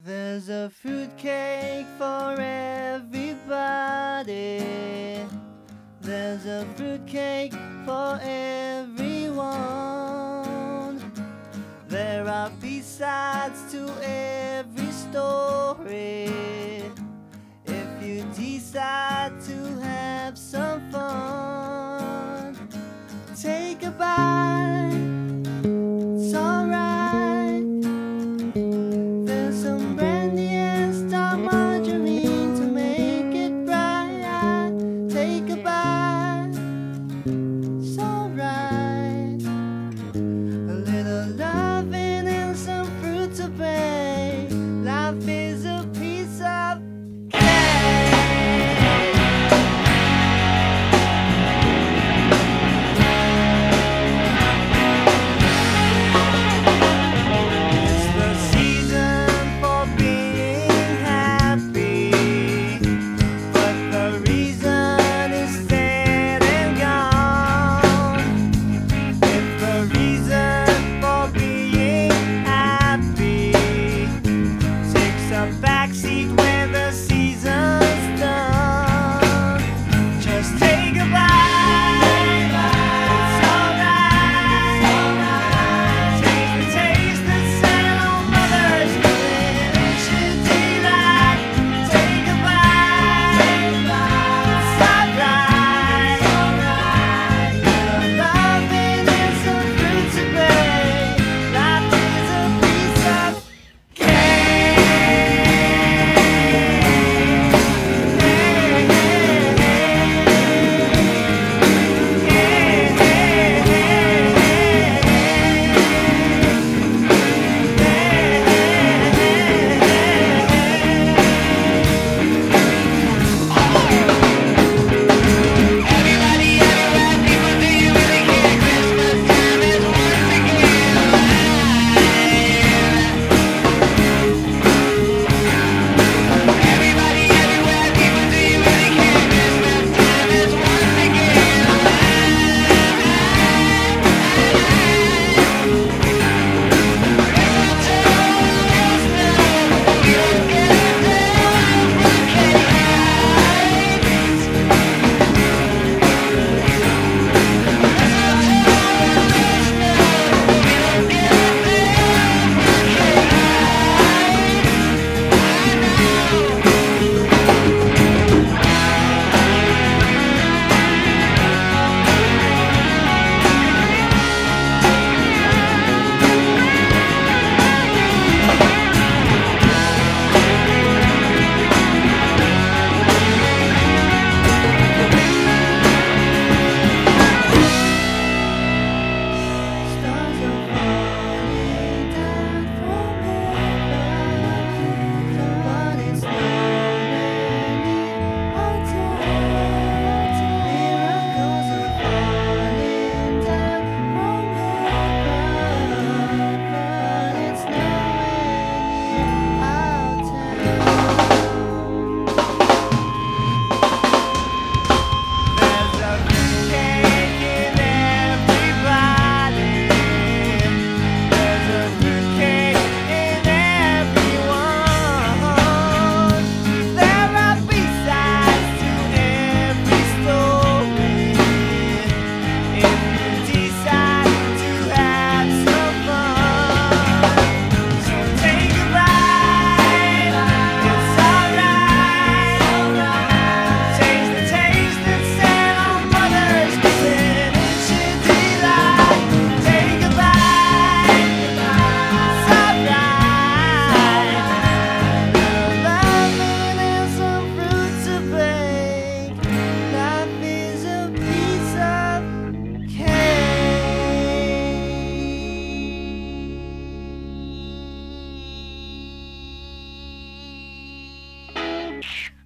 There's a fruitcake for everybody. There's a fruitcake for everyone. Shh.